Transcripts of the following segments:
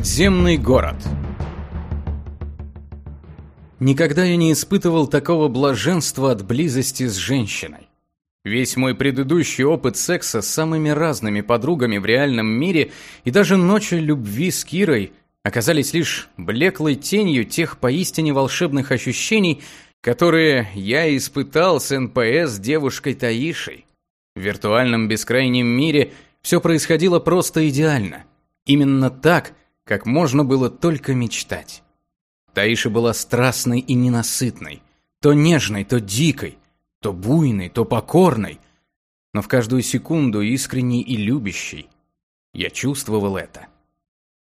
Подземный город Никогда я не испытывал такого блаженства от близости с женщиной. Весь мой предыдущий опыт секса с самыми разными подругами в реальном мире и даже ночи любви с Кирой оказались лишь блеклой тенью тех поистине волшебных ощущений, которые я испытал с НПС девушкой Таишей. В виртуальном бескрайнем мире все происходило просто идеально. Именно так, как можно было только мечтать. Таиша была страстной и ненасытной, то нежной, то дикой, то буйной, то покорной, но в каждую секунду искренней и любящей. Я чувствовал это.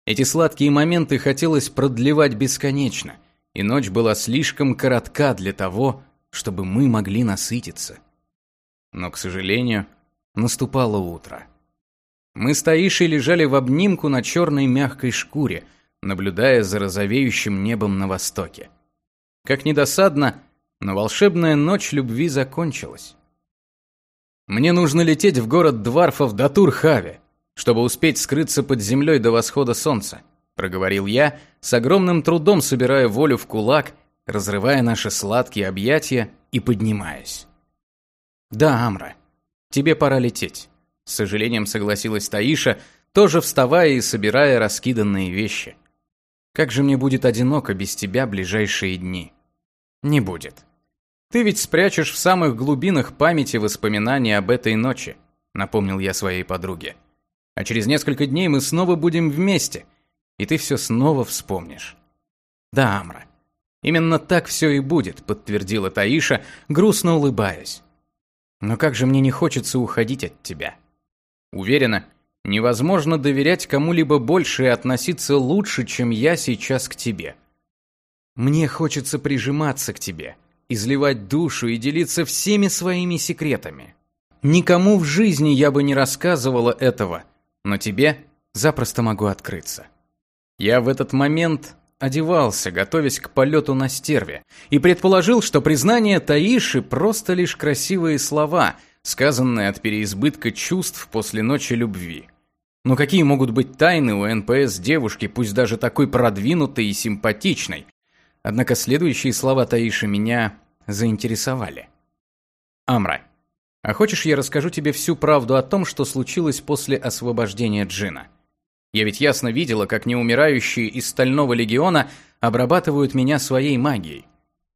Эти сладкие моменты хотелось продлевать бесконечно, и ночь была слишком коротка для того, чтобы мы могли насытиться. Но, к сожалению, наступало утро. Мы с Таишей лежали в обнимку на черной мягкой шкуре – наблюдая за розовеющим небом на востоке. Как недосадно, но волшебная ночь любви закончилась. Мне нужно лететь в город Дварфов до Турхави, чтобы успеть скрыться под землей до восхода солнца, проговорил я, с огромным трудом собирая волю в кулак, разрывая наши сладкие объятия и поднимаясь. Да, Амра, тебе пора лететь, с сожалением согласилась Таиша, тоже вставая и собирая раскиданные вещи. Как же мне будет одиноко без тебя ближайшие дни? Не будет. Ты ведь спрячешь в самых глубинах памяти воспоминания об этой ночи, напомнил я своей подруге. А через несколько дней мы снова будем вместе, и ты все снова вспомнишь. Да, Амра. Именно так все и будет, подтвердила Таиша, грустно улыбаясь. Но как же мне не хочется уходить от тебя. Уверена, Невозможно доверять кому-либо больше и относиться лучше, чем я сейчас к тебе. Мне хочется прижиматься к тебе, изливать душу и делиться всеми своими секретами. Никому в жизни я бы не рассказывала этого, но тебе запросто могу открыться. Я в этот момент одевался, готовясь к полету на стерве, и предположил, что признание Таиши просто лишь красивые слова, сказанные от переизбытка чувств после ночи любви. Но какие могут быть тайны у НПС девушки, пусть даже такой продвинутой и симпатичной? Однако следующие слова Таиши меня заинтересовали. Амра, а хочешь я расскажу тебе всю правду о том, что случилось после освобождения Джина? Я ведь ясно видела, как неумирающие из Стального Легиона обрабатывают меня своей магией.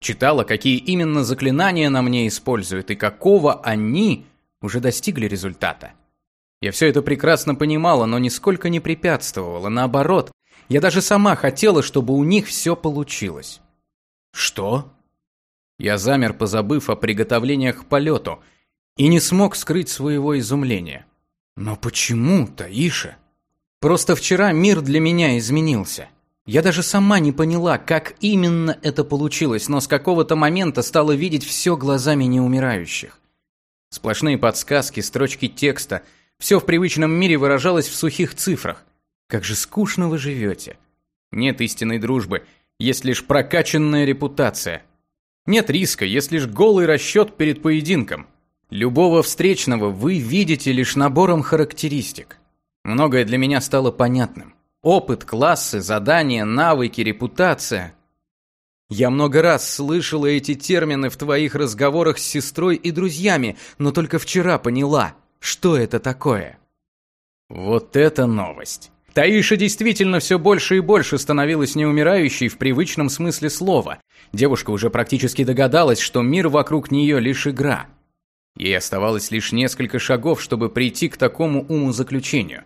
Читала, какие именно заклинания на мне используют и какого они уже достигли результата. Я все это прекрасно понимала, но нисколько не препятствовала. Наоборот, я даже сама хотела, чтобы у них все получилось. Что? Я замер, позабыв о приготовлениях к полету, и не смог скрыть своего изумления. Но почему, Таиша? Просто вчера мир для меня изменился. Я даже сама не поняла, как именно это получилось, но с какого-то момента стала видеть все глазами неумирающих. Сплошные подсказки, строчки текста — все в привычном мире выражалось в сухих цифрах. Как же скучно вы живете. Нет истинной дружбы, есть лишь прокачанная репутация. Нет риска, есть лишь голый расчет перед поединком. Любого встречного вы видите лишь набором характеристик. Многое для меня стало понятным. Опыт, классы, задания, навыки, репутация. Я много раз слышала эти термины в твоих разговорах с сестрой и друзьями, но только вчера поняла – что это такое? Вот это новость. Таиша действительно все больше и больше становилась неумирающей в привычном смысле слова. Девушка уже практически догадалась, что мир вокруг нее лишь игра. Ей оставалось лишь несколько шагов, чтобы прийти к такому умозаключению.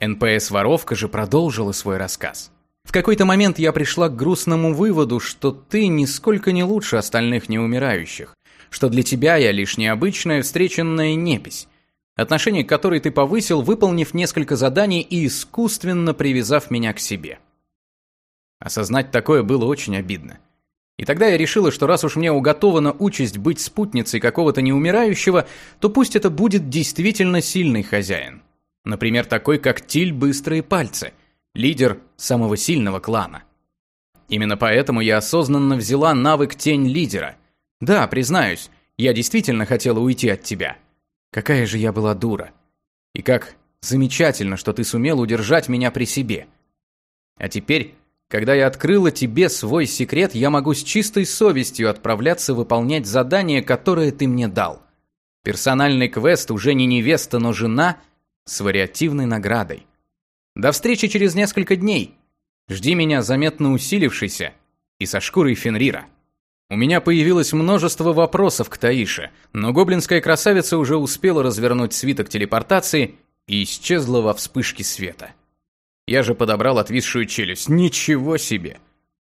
НПС-воровка же продолжила свой рассказ. В какой-то момент я пришла к грустному выводу, что ты нисколько не лучше остальных неумирающих, что для тебя я лишь необычная встреченная непись, отношение к которой ты повысил, выполнив несколько заданий и искусственно привязав меня к себе. Осознать такое было очень обидно. И тогда я решила, что раз уж мне уготована участь быть спутницей какого-то неумирающего, то пусть это будет действительно сильный хозяин. Например, такой, как Тиль Быстрые Пальцы, лидер самого сильного клана. Именно поэтому я осознанно взяла навык Тень Лидера. Да, признаюсь, я действительно хотела уйти от тебя. Какая же я была дура. И как замечательно, что ты сумел удержать меня при себе. А теперь, когда я открыла тебе свой секрет, я могу с чистой совестью отправляться выполнять задание, которое ты мне дал. Персональный квест уже не невеста, но жена с вариативной наградой. До встречи через несколько дней. Жди меня заметно усилившийся и со шкурой Фенрира. У меня появилось множество вопросов к Таише, но гоблинская красавица уже успела развернуть свиток телепортации и исчезла во вспышке света. Я же подобрал отвисшую челюсть. Ничего себе!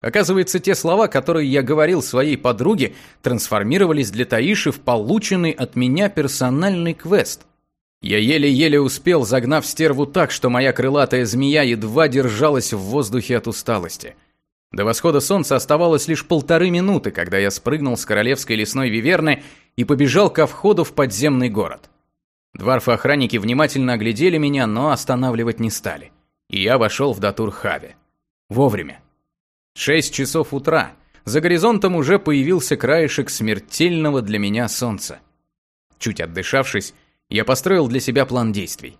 Оказывается, те слова, которые я говорил своей подруге, трансформировались для Таиши в полученный от меня персональный квест. Я еле-еле успел, загнав стерву так, что моя крылатая змея едва держалась в воздухе от усталости. До восхода солнца оставалось лишь полторы минуты, когда я спрыгнул с королевской лесной виверны и побежал ко входу в подземный город. Дварфы-охранники внимательно оглядели меня, но останавливать не стали. И я вошел в Датур-Хаве. Вовремя. Шесть часов утра. За горизонтом уже появился краешек смертельного для меня солнца. Чуть отдышавшись, я построил для себя план действий.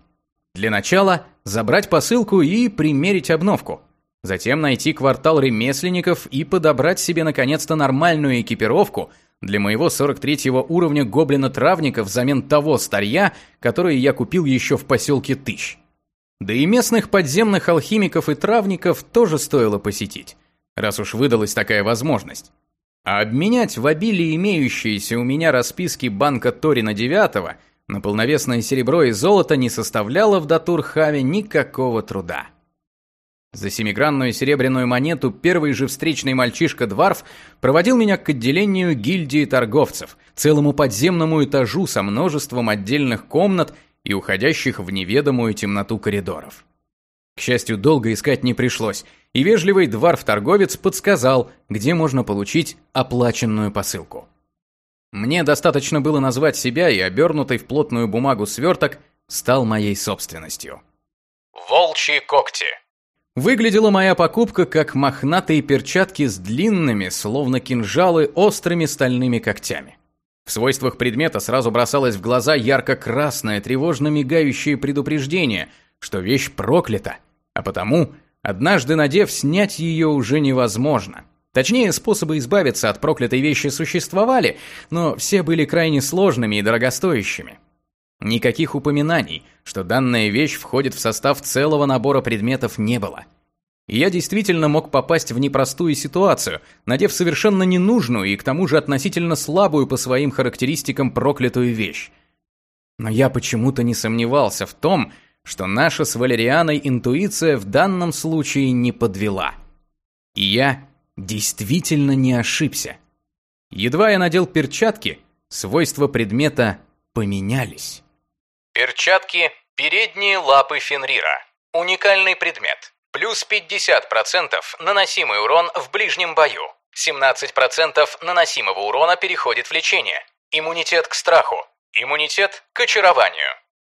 Для начала забрать посылку и примерить обновку. Затем найти квартал ремесленников и подобрать себе наконец-то нормальную экипировку для моего 43-го уровня гоблина-травника взамен того старья, которое я купил еще в поселке Тыщ. Да и местных подземных алхимиков и травников тоже стоило посетить раз уж выдалась такая возможность. А обменять в обилии имеющиеся у меня расписки банка Торина девятого на полновесное серебро и золото не составляло в Датурхаве никакого труда. За семигранную серебряную монету первый же встречный мальчишка-дварф проводил меня к отделению гильдии торговцев, целому подземному этажу со множеством отдельных комнат и уходящих в неведомую темноту коридоров. К счастью, долго искать не пришлось, и вежливый дварф-торговец подсказал, где можно получить оплаченную посылку. Мне достаточно было назвать себя, и обернутый в плотную бумагу сверток стал моей собственностью. Волчьи когти. Выглядела моя покупка как мохнатые перчатки с длинными, словно кинжалы, острыми стальными когтями. В свойствах предмета сразу бросалось в глаза ярко-красное, тревожно мигающее предупреждение, что вещь проклята, а потому, однажды надев, снять ее уже невозможно. Точнее, способы избавиться от проклятой вещи существовали, но все были крайне сложными и дорогостоящими. Никаких упоминаний, что данная вещь входит в состав целого набора предметов не было. И я действительно мог попасть в непростую ситуацию, надев совершенно ненужную и к тому же относительно слабую по своим характеристикам проклятую вещь. Но я почему-то не сомневался в том, что наша с Валерианой интуиция в данном случае не подвела. И я действительно не ошибся. Едва я надел перчатки, свойства предмета поменялись. Перчатки передние лапы Фенрира. Уникальный предмет. Плюс 50% наносимый урон в ближнем бою. 17% наносимого урона переходит в лечение. Иммунитет к страху. Иммунитет к очарованию.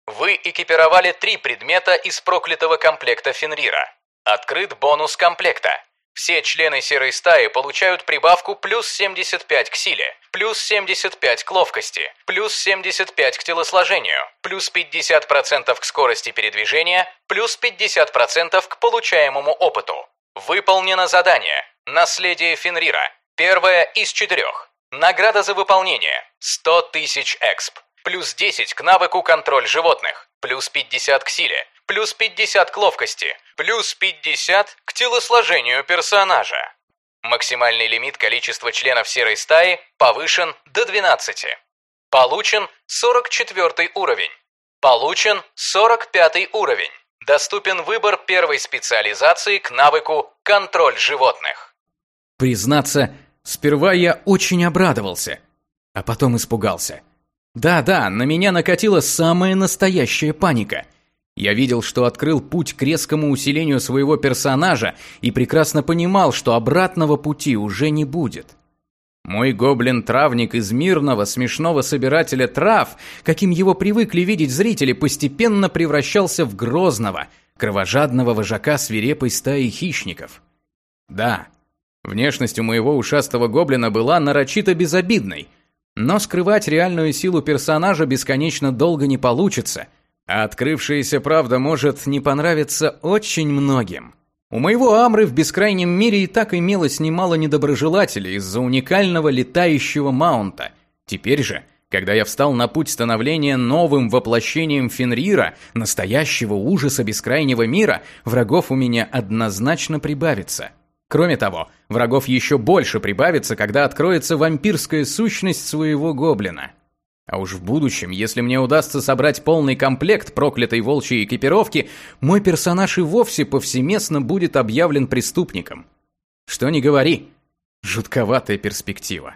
Вы экипировали три предмета из проклятого комплекта Фенрира. Открыт бонус комплекта. Все члены серой стаи получают прибавку плюс 75 к силе, плюс 75 к ловкости, плюс 75 к телосложению, плюс 50% к скорости передвижения, плюс 50% к получаемому опыту. Выполнено задание. Наследие Фенрира. Первое из четырех. Награда за выполнение. 100 тысяч эксп плюс 10 к навыку контроль животных, плюс 50 к силе, плюс 50 к ловкости, плюс 50 к телосложению персонажа. Максимальный лимит количества членов серой стаи повышен до 12. Получен 44 уровень. Получен 45 уровень. Доступен выбор первой специализации к навыку «Контроль животных». Признаться, сперва я очень обрадовался, а потом испугался – да-да, на меня накатила самая настоящая паника. Я видел, что открыл путь к резкому усилению своего персонажа и прекрасно понимал, что обратного пути уже не будет. Мой гоблин-травник из мирного, смешного собирателя трав, каким его привыкли видеть зрители, постепенно превращался в грозного, кровожадного вожака свирепой стаи хищников. Да, внешность у моего ушастого гоблина была нарочито безобидной – но скрывать реальную силу персонажа бесконечно долго не получится, а открывшаяся правда может не понравиться очень многим. У моего Амры в бескрайнем мире и так имелось немало недоброжелателей из-за уникального летающего маунта. Теперь же, когда я встал на путь становления новым воплощением Фенрира, настоящего ужаса бескрайнего мира, врагов у меня однозначно прибавится. Кроме того, врагов еще больше прибавится, когда откроется вампирская сущность своего гоблина. А уж в будущем, если мне удастся собрать полный комплект проклятой волчьей экипировки, мой персонаж и вовсе повсеместно будет объявлен преступником. Что ни говори, жутковатая перспектива.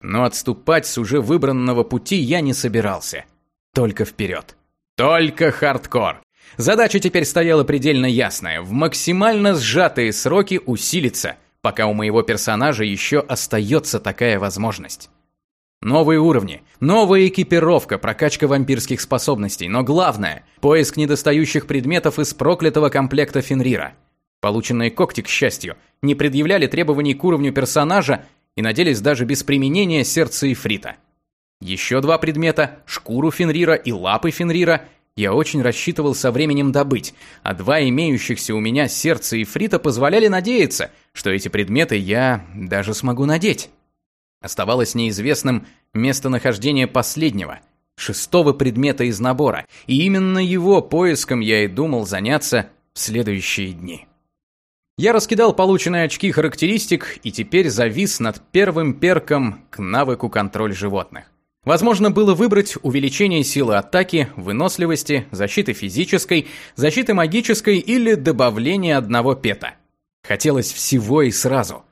Но отступать с уже выбранного пути я не собирался. Только вперед. Только хардкор. Задача теперь стояла предельно ясная. В максимально сжатые сроки усилиться, пока у моего персонажа еще остается такая возможность. Новые уровни, новая экипировка, прокачка вампирских способностей, но главное – поиск недостающих предметов из проклятого комплекта Фенрира. Полученные когти, к счастью, не предъявляли требований к уровню персонажа и наделись даже без применения сердца Ифрита. Еще два предмета – шкуру Фенрира и лапы Фенрира – я очень рассчитывал со временем добыть, а два имеющихся у меня сердца Ифрита позволяли надеяться, что эти предметы я даже смогу надеть. Оставалось неизвестным местонахождение последнего, шестого предмета из набора, и именно его поиском я и думал заняться в следующие дни. Я раскидал полученные очки характеристик и теперь завис над первым перком к навыку контроль животных. Возможно было выбрать увеличение силы атаки, выносливости, защиты физической, защиты магической или добавление одного пета. Хотелось всего и сразу.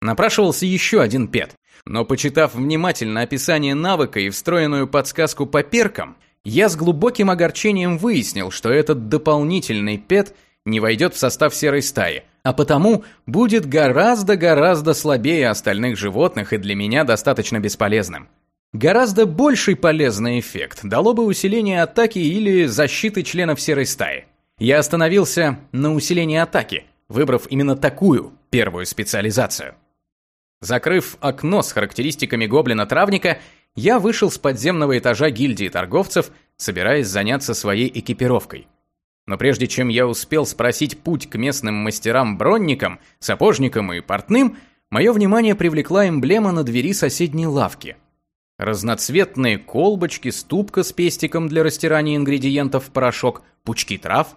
Напрашивался еще один пет, но почитав внимательно описание навыка и встроенную подсказку по перкам, я с глубоким огорчением выяснил, что этот дополнительный пет не войдет в состав серой стаи, а потому будет гораздо-гораздо слабее остальных животных и для меня достаточно бесполезным. Гораздо больший полезный эффект дало бы усиление атаки или защиты членов серой стаи. Я остановился на усилении атаки, выбрав именно такую первую специализацию. Закрыв окно с характеристиками гоблина-травника, я вышел с подземного этажа гильдии торговцев, собираясь заняться своей экипировкой. Но прежде чем я успел спросить путь к местным мастерам-бронникам, сапожникам и портным, мое внимание привлекла эмблема на двери соседней лавки. Разноцветные колбочки, ступка с пестиком для растирания ингредиентов в порошок, пучки трав.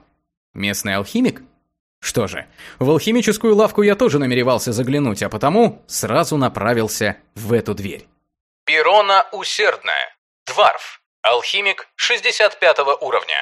Местный алхимик? Что же, в алхимическую лавку я тоже намеревался заглянуть, а потому сразу направился в эту дверь. Пирона Усердная. Дварф. Алхимик 65 уровня.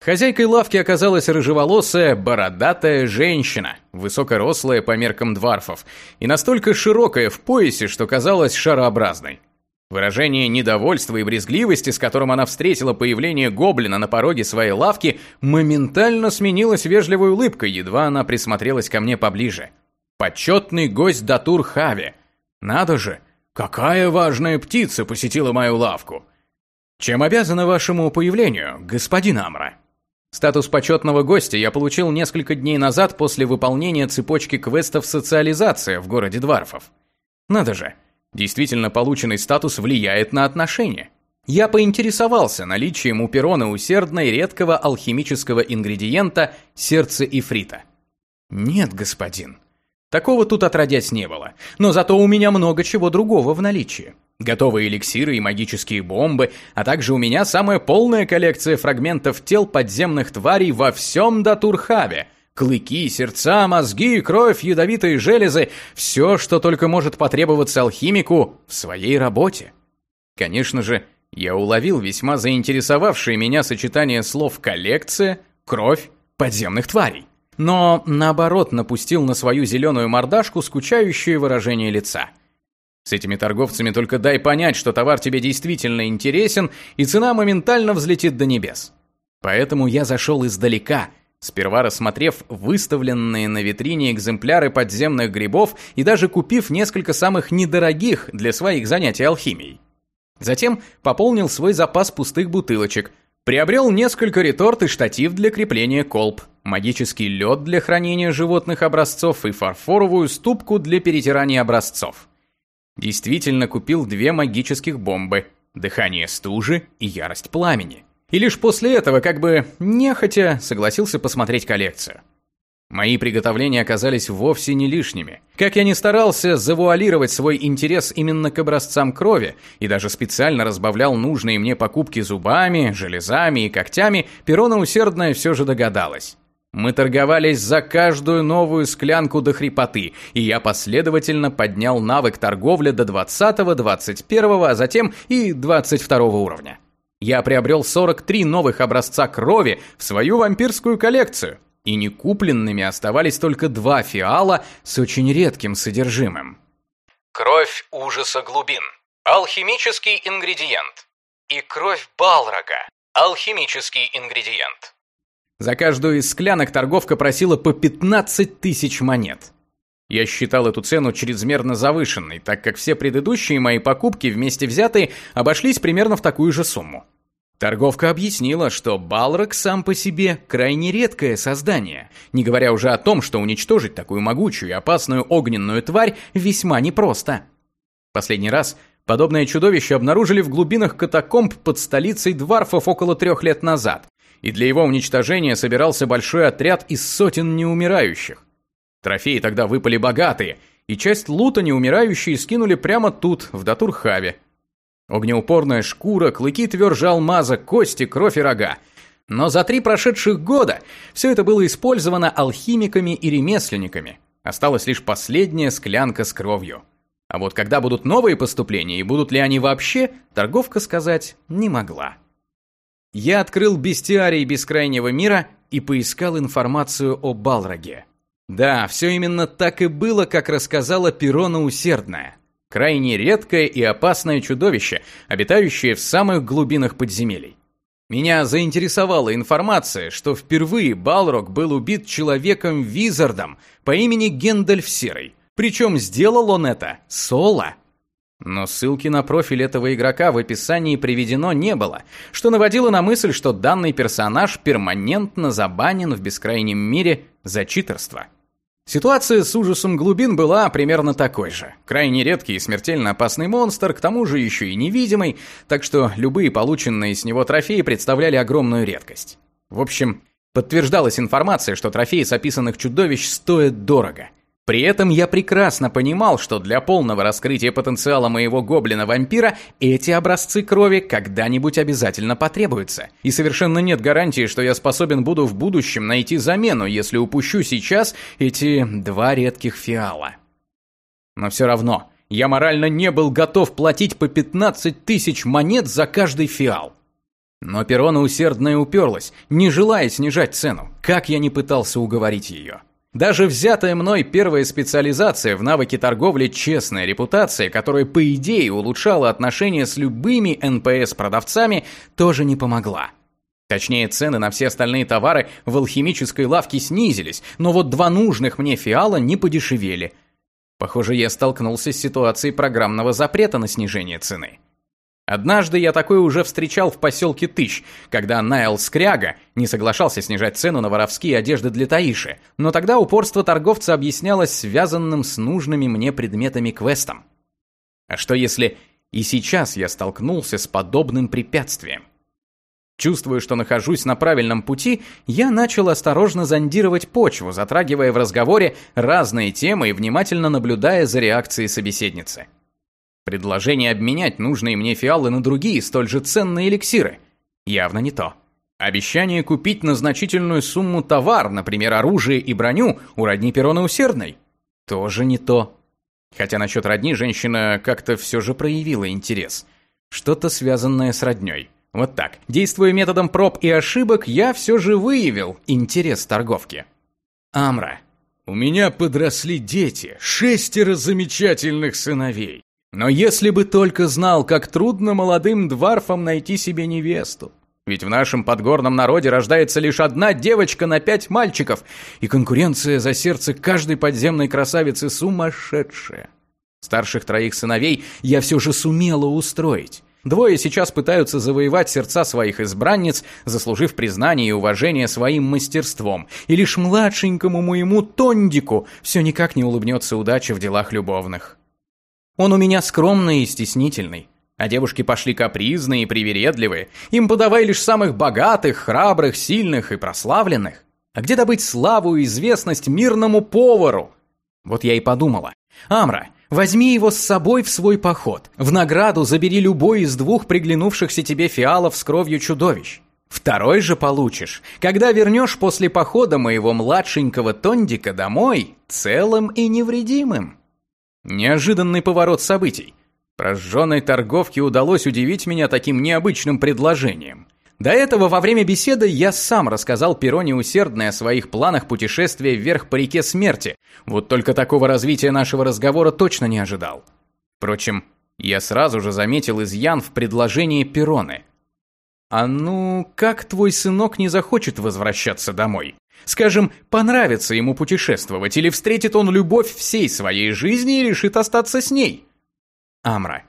Хозяйкой лавки оказалась рыжеволосая, бородатая женщина, высокорослая по меркам дварфов, и настолько широкая в поясе, что казалась шарообразной. Выражение недовольства и брезгливости, с которым она встретила появление гоблина на пороге своей лавки, моментально сменилось вежливой улыбкой, едва она присмотрелась ко мне поближе. Почетный гость Датур Хави. Надо же, какая важная птица посетила мою лавку. Чем обязана вашему появлению, господин Амра? Статус почетного гостя я получил несколько дней назад после выполнения цепочки квестов «Социализация» в городе Дварфов. Надо же, Действительно полученный статус влияет на отношения. Я поинтересовался наличием у Перона усердной редкого алхимического ингредиента сердце ифрита. Нет, господин. Такого тут отродясь не было. Но зато у меня много чего другого в наличии. Готовые эликсиры и магические бомбы, а также у меня самая полная коллекция фрагментов тел подземных тварей во всем Датурхаве – Клыки, сердца, мозги, кровь, ядовитые железы – все, что только может потребоваться алхимику в своей работе. Конечно же, я уловил весьма заинтересовавшее меня сочетание слов «коллекция», «кровь», «подземных тварей». Но, наоборот, напустил на свою зеленую мордашку скучающее выражение лица. С этими торговцами только дай понять, что товар тебе действительно интересен, и цена моментально взлетит до небес. Поэтому я зашел издалека – сперва рассмотрев выставленные на витрине экземпляры подземных грибов и даже купив несколько самых недорогих для своих занятий алхимией. Затем пополнил свой запас пустых бутылочек, приобрел несколько реторт и штатив для крепления колб, магический лед для хранения животных образцов и фарфоровую ступку для перетирания образцов. Действительно купил две магических бомбы – дыхание стужи и ярость пламени. И лишь после этого, как бы нехотя, согласился посмотреть коллекцию. Мои приготовления оказались вовсе не лишними. Как я ни старался завуалировать свой интерес именно к образцам крови, и даже специально разбавлял нужные мне покупки зубами, железами и когтями, Перона усердная все же догадалась. Мы торговались за каждую новую склянку до хрипоты, и я последовательно поднял навык торговли до 20, 21, а затем и 22 уровня. Я приобрел 43 новых образца крови в свою вампирскую коллекцию, и некупленными оставались только два фиала с очень редким содержимым. Кровь ужаса глубин. Алхимический ингредиент. И кровь Балрога. Алхимический ингредиент. За каждую из склянок торговка просила по 15 тысяч монет. Я считал эту цену чрезмерно завышенной, так как все предыдущие мои покупки вместе взятые обошлись примерно в такую же сумму. Торговка объяснила, что Балрог сам по себе крайне редкое создание, не говоря уже о том, что уничтожить такую могучую и опасную огненную тварь весьма непросто. Последний раз подобное чудовище обнаружили в глубинах катакомб под столицей Дварфов около трех лет назад, и для его уничтожения собирался большой отряд из сотен неумирающих. Трофеи тогда выпали богатые, и часть лута неумирающие скинули прямо тут, в Датурхаве. Огнеупорная шкура, клыки тверже алмаза, кости, кровь и рога. Но за три прошедших года все это было использовано алхимиками и ремесленниками. Осталась лишь последняя склянка с кровью. А вот когда будут новые поступления и будут ли они вообще, торговка сказать не могла. Я открыл бестиарий бескрайнего мира и поискал информацию о Балроге. Да, все именно так и было, как рассказала Перона Усердная. Крайне редкое и опасное чудовище, обитающее в самых глубинах подземелий. Меня заинтересовала информация, что впервые Балрог был убит человеком-визардом по имени Гендальф Серый. Причем сделал он это соло. Но ссылки на профиль этого игрока в описании приведено не было, что наводило на мысль, что данный персонаж перманентно забанен в бескрайнем мире за читерство. Ситуация с ужасом глубин была примерно такой же. Крайне редкий и смертельно опасный монстр, к тому же еще и невидимый, так что любые полученные с него трофеи представляли огромную редкость. В общем, подтверждалась информация, что трофеи с описанных чудовищ стоят дорого. При этом я прекрасно понимал, что для полного раскрытия потенциала моего гоблина-вампира эти образцы крови когда-нибудь обязательно потребуются. И совершенно нет гарантии, что я способен буду в будущем найти замену, если упущу сейчас эти два редких фиала. Но все равно, я морально не был готов платить по 15 тысяч монет за каждый фиал. Но Перона усердно и уперлась, не желая снижать цену, как я не пытался уговорить ее. Даже взятая мной первая специализация в навыке торговли «Честная репутация», которая, по идее, улучшала отношения с любыми НПС-продавцами, тоже не помогла. Точнее, цены на все остальные товары в алхимической лавке снизились, но вот два нужных мне фиала не подешевели. Похоже, я столкнулся с ситуацией программного запрета на снижение цены. Однажды я такое уже встречал в поселке Тыщ, когда Найл Скряга не соглашался снижать цену на воровские одежды для Таиши, но тогда упорство торговца объяснялось связанным с нужными мне предметами квестом. А что если и сейчас я столкнулся с подобным препятствием? Чувствуя, что нахожусь на правильном пути, я начал осторожно зондировать почву, затрагивая в разговоре разные темы и внимательно наблюдая за реакцией собеседницы. Предложение обменять нужные мне фиалы на другие, столь же ценные эликсиры. Явно не то. Обещание купить на значительную сумму товар, например, оружие и броню, у родни Перона Усердной. Тоже не то. Хотя насчет родни женщина как-то все же проявила интерес. Что-то связанное с родней. Вот так. Действуя методом проб и ошибок, я все же выявил интерес торговки. Амра. У меня подросли дети, шестеро замечательных сыновей. Но если бы только знал, как трудно молодым дварфам найти себе невесту. Ведь в нашем подгорном народе рождается лишь одна девочка на пять мальчиков, и конкуренция за сердце каждой подземной красавицы сумасшедшая. Старших троих сыновей я все же сумела устроить. Двое сейчас пытаются завоевать сердца своих избранниц, заслужив признание и уважение своим мастерством. И лишь младшенькому моему Тондику все никак не улыбнется удача в делах любовных. Он у меня скромный и стеснительный. А девушки пошли капризные и привередливые. Им подавай лишь самых богатых, храбрых, сильных и прославленных. А где добыть славу и известность мирному повару? Вот я и подумала. Амра, возьми его с собой в свой поход. В награду забери любой из двух приглянувшихся тебе фиалов с кровью чудовищ. Второй же получишь, когда вернешь после похода моего младшенького Тондика домой целым и невредимым. Неожиданный поворот событий. Прожженной торговке удалось удивить меня таким необычным предложением. До этого во время беседы я сам рассказал Пероне усердно о своих планах путешествия вверх по реке смерти. Вот только такого развития нашего разговора точно не ожидал. Впрочем, я сразу же заметил изъян в предложении Пероны. «А ну, как твой сынок не захочет возвращаться домой? Скажем, понравится ему путешествовать, или встретит он любовь всей своей жизни и решит остаться с ней?» Амра,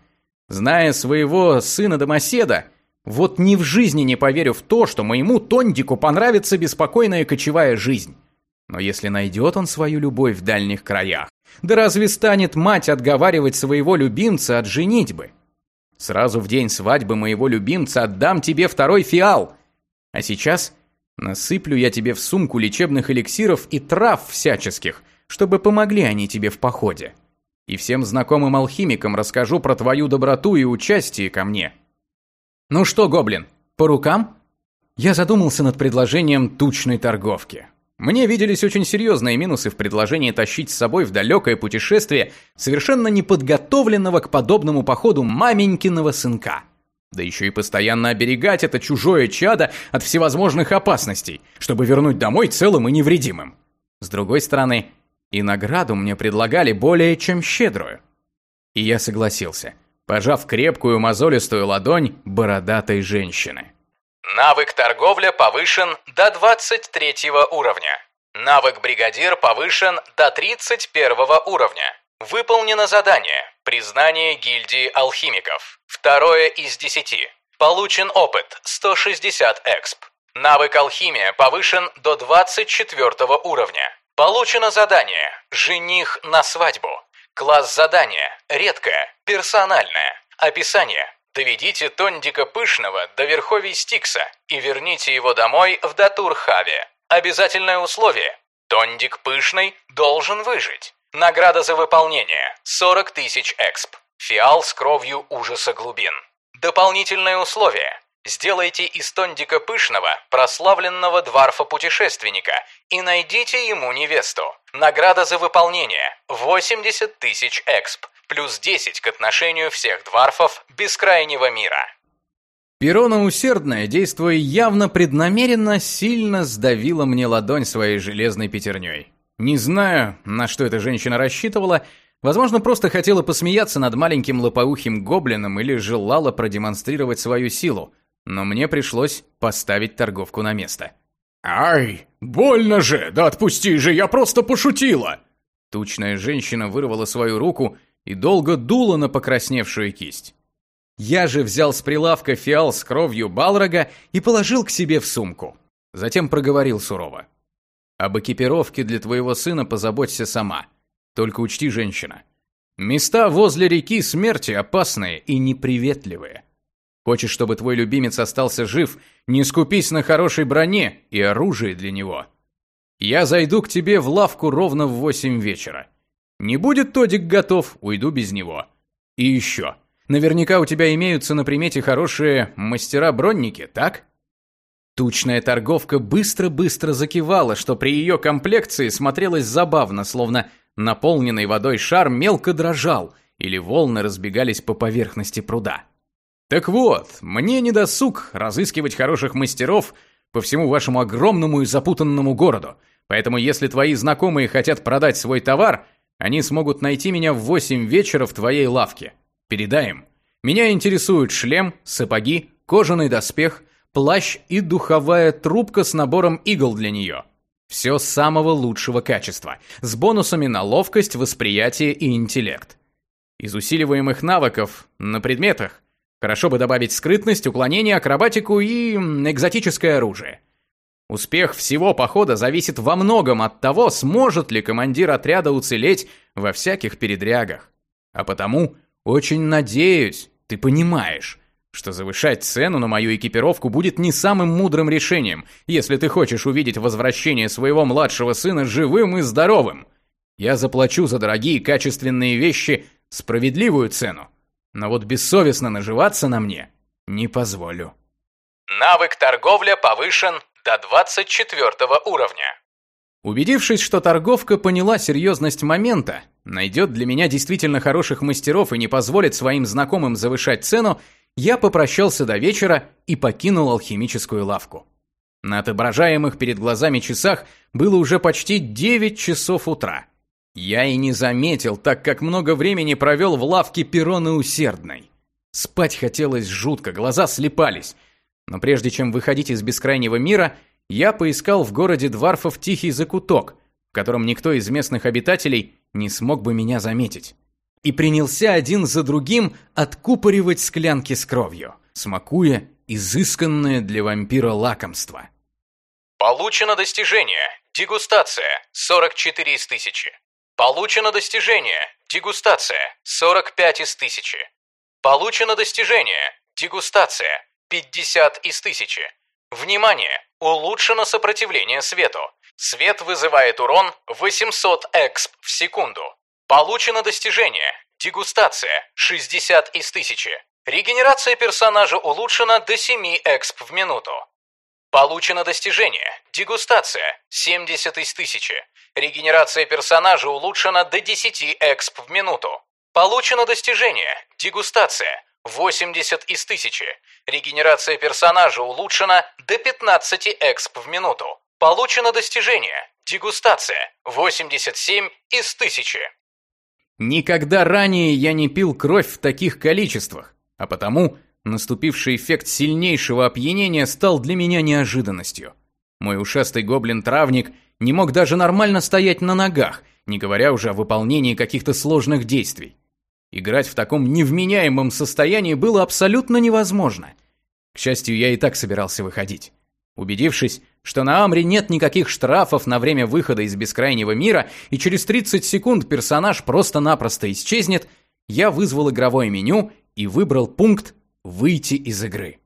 зная своего сына-домоседа, вот ни в жизни не поверю в то, что моему Тондику понравится беспокойная кочевая жизнь. Но если найдет он свою любовь в дальних краях, да разве станет мать отговаривать своего любимца от женитьбы? Сразу в день свадьбы моего любимца отдам тебе второй фиал. А сейчас насыплю я тебе в сумку лечебных эликсиров и трав всяческих, чтобы помогли они тебе в походе. И всем знакомым алхимикам расскажу про твою доброту и участие ко мне. «Ну что, гоблин, по рукам?» Я задумался над предложением тучной торговки. Мне виделись очень серьезные минусы в предложении тащить с собой в далекое путешествие совершенно неподготовленного к подобному походу маменькиного сынка. Да еще и постоянно оберегать это чужое чадо от всевозможных опасностей, чтобы вернуть домой целым и невредимым. С другой стороны, и награду мне предлагали более чем щедрую. И я согласился – пожав крепкую мозолистую ладонь бородатой женщины. Навык торговля повышен до 23 уровня. Навык бригадир повышен до 31 уровня. Выполнено задание. Признание гильдии алхимиков. Второе из 10. Получен опыт 160 эксп. Навык алхимия повышен до 24 уровня. Получено задание «Жених на свадьбу». Класс задания. Редкое. Персональное. Описание. Доведите Тондика Пышного до верховий Стикса и верните его домой в Датурхаве. Обязательное условие. Тондик Пышный должен выжить. Награда за выполнение. 40 тысяч эксп. Фиал с кровью ужаса глубин. Дополнительное условие. Сделайте из Тондика Пышного прославленного дварфа-путешественника и найдите ему невесту. Награда за выполнение – 80 тысяч эксп, плюс 10 к отношению всех дварфов бескрайнего мира. Перона усердная, действуя явно преднамеренно, сильно сдавила мне ладонь своей железной пятерней. Не знаю, на что эта женщина рассчитывала, возможно, просто хотела посмеяться над маленьким лопоухим гоблином или желала продемонстрировать свою силу – но мне пришлось поставить торговку на место. «Ай, больно же! Да отпусти же, я просто пошутила!» Тучная женщина вырвала свою руку и долго дула на покрасневшую кисть. Я же взял с прилавка фиал с кровью Балрога и положил к себе в сумку. Затем проговорил сурово. «Об экипировке для твоего сына позаботься сама. Только учти, женщина. Места возле реки смерти опасные и неприветливые. Хочешь, чтобы твой любимец остался жив, не скупись на хорошей броне и оружии для него. Я зайду к тебе в лавку ровно в восемь вечера. Не будет Тодик готов, уйду без него. И еще. Наверняка у тебя имеются на примете хорошие мастера-бронники, так? Тучная торговка быстро-быстро закивала, что при ее комплекции смотрелось забавно, словно наполненный водой шар мелко дрожал, или волны разбегались по поверхности пруда. Так вот, мне не досуг разыскивать хороших мастеров по всему вашему огромному и запутанному городу. Поэтому если твои знакомые хотят продать свой товар, они смогут найти меня в 8 вечера в твоей лавке. Передай им. Меня интересуют шлем, сапоги, кожаный доспех, плащ и духовая трубка с набором игл для нее. Все самого лучшего качества, с бонусами на ловкость, восприятие и интеллект. Из усиливаемых навыков на предметах Хорошо бы добавить скрытность, уклонение, акробатику и экзотическое оружие. Успех всего похода зависит во многом от того, сможет ли командир отряда уцелеть во всяких передрягах. А потому очень надеюсь, ты понимаешь, что завышать цену на мою экипировку будет не самым мудрым решением, если ты хочешь увидеть возвращение своего младшего сына живым и здоровым. Я заплачу за дорогие качественные вещи справедливую цену, но вот бессовестно наживаться на мне не позволю. Навык торговля повышен до 24 уровня. Убедившись, что торговка поняла серьезность момента, найдет для меня действительно хороших мастеров и не позволит своим знакомым завышать цену, я попрощался до вечера и покинул алхимическую лавку. На отображаемых перед глазами часах было уже почти 9 часов утра. Я и не заметил, так как много времени провел в лавке перроны усердной. Спать хотелось жутко, глаза слепались. Но прежде чем выходить из бескрайнего мира, я поискал в городе Дварфов тихий закуток, в котором никто из местных обитателей не смог бы меня заметить и принялся один за другим откупоривать склянки с кровью, смакуя изысканное для вампира лакомство. Получено достижение. Дегустация. 44 из тысячи. Получено достижение. Дегустация. 45 из тысячи. Получено достижение. Дегустация. 50 из тысячи. Внимание! Улучшено сопротивление свету. Свет вызывает урон 800 эксп в секунду. Получено достижение. Дегустация. 60 из 1000. Регенерация персонажа улучшена до 7 эксп в минуту. Получено достижение. Дегустация. 70 из 1000. Регенерация персонажа улучшена до 10 эксп в минуту. Получено достижение. Дегустация. 80 из 1000. Регенерация персонажа улучшена до 15 эксп в минуту. Получено достижение. Дегустация. 87 из 1000. Никогда ранее я не пил кровь в таких количествах, а потому наступивший эффект сильнейшего опьянения стал для меня неожиданностью. Мой ушастый гоблин-травник не мог даже нормально стоять на ногах, не говоря уже о выполнении каких-то сложных действий. Играть в таком невменяемом состоянии было абсолютно невозможно. К счастью, я и так собирался выходить. Убедившись, что на Амре нет никаких штрафов на время выхода из бескрайнего мира, и через 30 секунд персонаж просто-напросто исчезнет, я вызвал игровое меню и выбрал пункт «Выйти из игры».